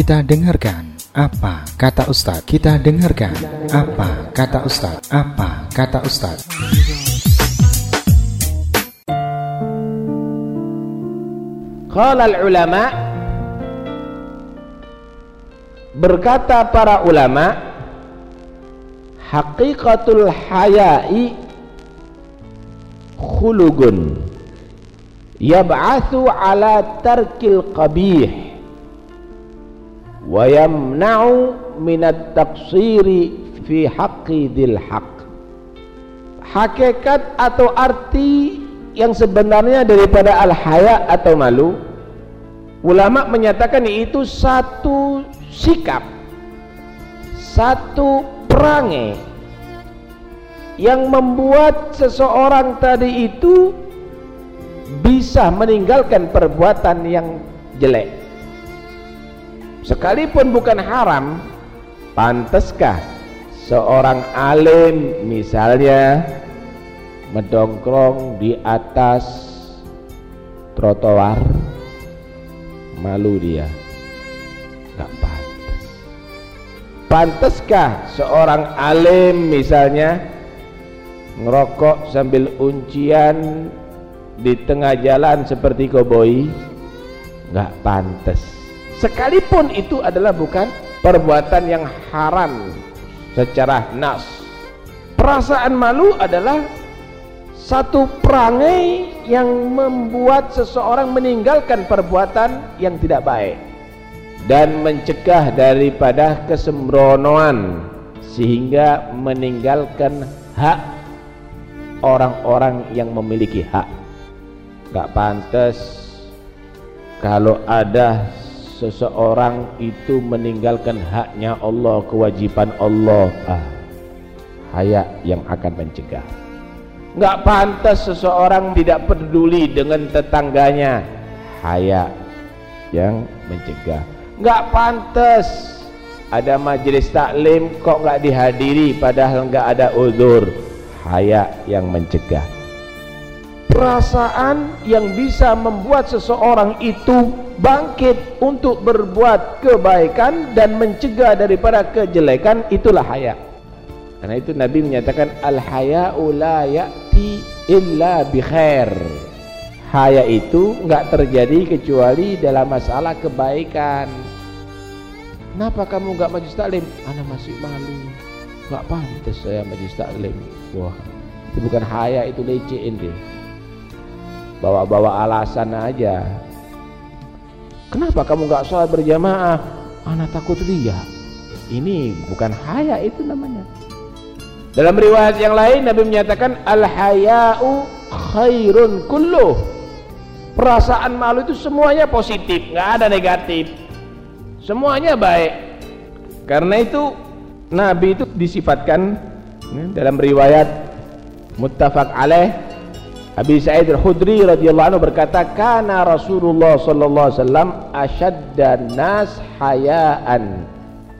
Kita dengarkan apa kata Ustadz. Kita dengarkan apa kata Ustadz. Apa kata Ustadz. Qala ulama berkata para ulama haqiqatul haya'i khulugun yab'athu ala tarkil qabih wa yamna'u min at-taqsiri fi haqqi haqq hakikat atau arti yang sebenarnya daripada al-haya atau malu ulama menyatakan itu satu sikap satu perangai yang membuat seseorang tadi itu bisa meninggalkan perbuatan yang jelek sekalipun bukan haram pantaskah seorang alim misalnya mendongkrong di atas trotoar? Malu dia. Nggak pantas. Pantaskah seorang alim misalnya ngerokok sambil uncian di tengah jalan seperti koboi? Nggak pantas sekalipun itu adalah bukan perbuatan yang haram secara nas. Perasaan malu adalah satu perangai yang membuat seseorang meninggalkan perbuatan yang tidak baik dan mencegah daripada kesembronoan sehingga meninggalkan hak orang-orang yang memiliki hak. Gak pantas kalau ada seseorang itu meninggalkan haknya Allah kewajiban Allah. Ah, yang akan mencegah. Nggak pantas seseorang tidak peduli dengan tetangganya. Haya yang mencegah. Nggak pantas. Ada majelis taklim kok nggak dihadiri padahal nggak ada uzur. Haya yang mencegah. Perasaan yang bisa membuat seseorang itu bangkit untuk berbuat kebaikan dan mencegah daripada kejelekan itulah haya karena itu Nabi menyatakan al-haya'u la ya'ti illa bi khair. Haya itu enggak terjadi kecuali dalam masalah kebaikan. Kenapa kamu enggak majlis taklim? Ana masih malu. Enggak pantas saya majlis taklim. Wah, itu bukan haya itu lecehin deh. Bawa-bawa alasan aja. Kenapa kamu enggak sholat berjamaah? Ana takut lihat. Ini bukan haya itu namanya. Dalam riwayat yang lain Nabi menyatakan al-haya'u khairun kulluh. Perasaan malu itu semuanya positif, nggak ada negatif. Semuanya baik. Karena itu Nabi itu disifatkan dalam riwayat muttafaq alaih Abi Sa'id Al-Khudri radhiyallahu anhu berkata kana Rasulullah sallallahu alaihi wasallam ashaddan nas hayaan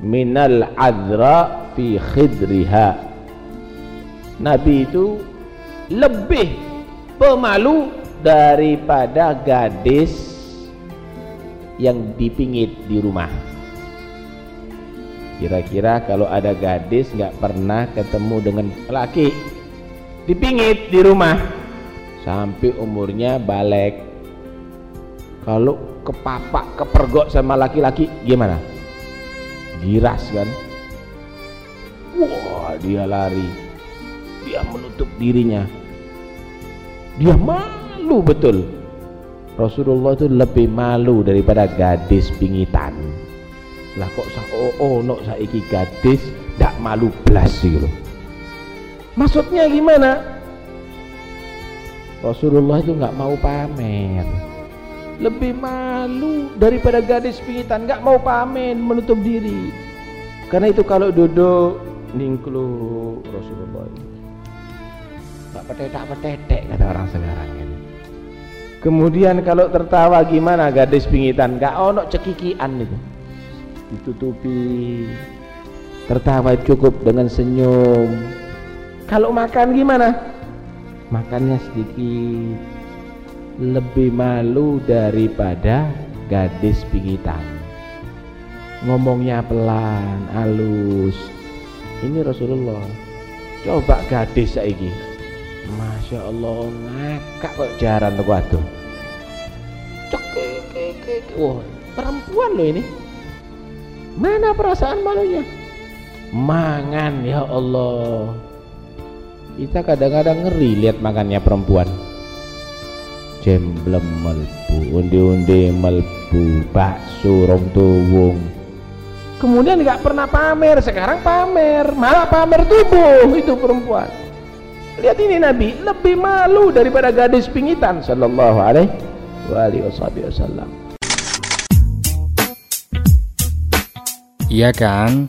minal adra fi khidriha. Nabi itu lebih pemalu daripada gadis yang dipingit di rumah. Kira-kira kalau ada gadis nggak pernah ketemu dengan laki dipingit di rumah sampai umurnya balik. Kalau kepapak kepergok sama laki-laki gimana? Giras kan? Wah dia lari. Dia menutup dirinya. Dia malu betul. Rasulullah itu lebih malu daripada gadis pingitan. Lah kok sa oh, oh no saiki gadis ndak malu belas gitu. Maksudnya gimana Rasulullah itu nggak mau pamer. Lebih malu daripada gadis pingitan nggak mau pamer menutup diri. Karena itu kalau duduk ningklu Rasulullah nggak petetek petetek kata orang sekarang ini. Kemudian kalau tertawa gimana gadis pingitan nggak ono cekikian itu. Ditutupi. Tertawa cukup dengan senyum. Kalau makan gimana makannya sedikit. Lebih malu daripada gadis pingitan. Ngomongnya pelan halus. Ini Rasulullah. Coba gadis saiki. Masya Allah ngakak kok jaran tuh waduh wah perempuan loh ini. Mana perasaan malunya? Mangan ya Allah kita kadang-kadang ngeri lihat makannya perempuan. Jemblem melbu undi-undi melbu bakso rong tuwung. Kemudian nggak pernah pamer sekarang pamer malah pamer tubuh itu perempuan. Lihat ini Nabi lebih malu daripada gadis pingitan sallallahu alaihi wasallam. Iya kan?